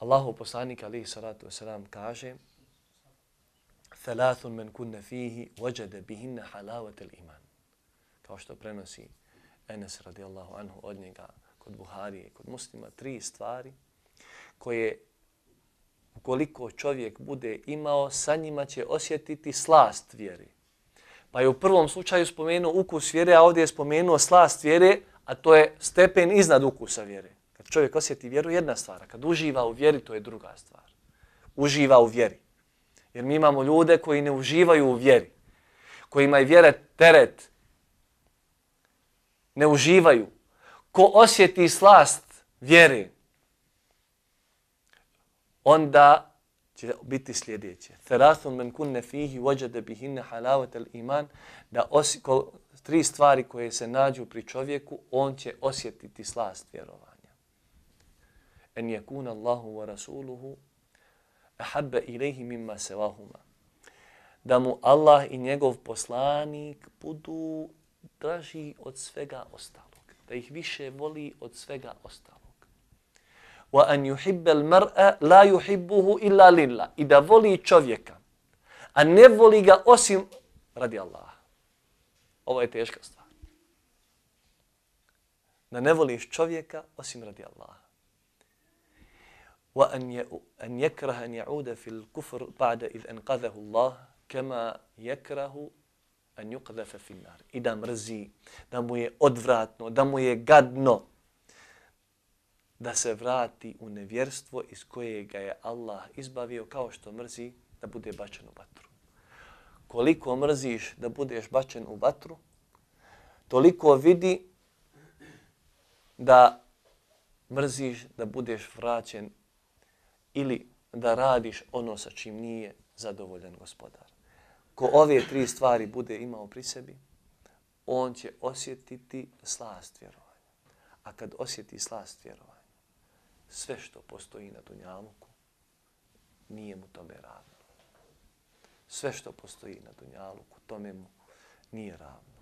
Allahu poslanik alihi salatu wasalam kaže Thalathun men kunne fihi wajade bihinna halawat iman. Kao što prenosi Enes radijallahu anhu od njega kod Buharije kod muslima, tri stvari koje ukoliko čovjek bude imao, sa njima će osjetiti slast vjere. Pa je u prvom slučaju spomenuo ukus vjere, a ovdje je spomenuo slast vjere, a to je stepen iznad ukusa vjere. Čovjek osjeti vjeru, jedna stvar. Kad uživa u vjeri, to je druga stvar. Uživa u vjeri. Jer mi imamo ljude koji ne uživaju u vjeri. kojima je vjera teret. Ne uživaju. Ko osjeti slast vjere, onda će biti sljedeće. Therathun men kunne fihi wajada bihinne halavat al iman, da osi, ko, tri stvari koje se nađu pri čovjeku, on će osjetiti slast vjerovanja. En yakun Allahu wa rasuluhu ahabba ilayhi mimma sawahuma. Da mu Allah i njegov poslanik budu draži od svega ostalog. Da ih više voli od svega ostalog wa an yuhibba al-mar'a la yuhibbuhu illa lillah. I da voli čovjeka, a ne voli ga osim radi Allaha. Ovo je teška stvar. Da ne voliš čovjeka osim radi Allaha. Wa an يكره yakraha an ya'uda fi al-kufr ba'da الله anqadhahu Allah kama yakrahu an النار fi an-nar. I da mrzi, da mu je odvratno, da mu je gadno da se vrati u nevjerstvo iz kojega je Allah izbavio kao što mrzi da bude bačen u vatru. Koliko mrziš da budeš bačen u vatru, toliko vidi da mrziš da budeš vraćen ili da radiš ono sa čim nije zadovoljan gospodar. Ko ove tri stvari bude imao pri sebi, on će osjetiti slast vjerovanja. A kad osjeti slast vjerovanja, sve što postoji na Dunjaluku nije mu tome ravno. Sve što postoji na Dunjaluku tome mu nije ravno.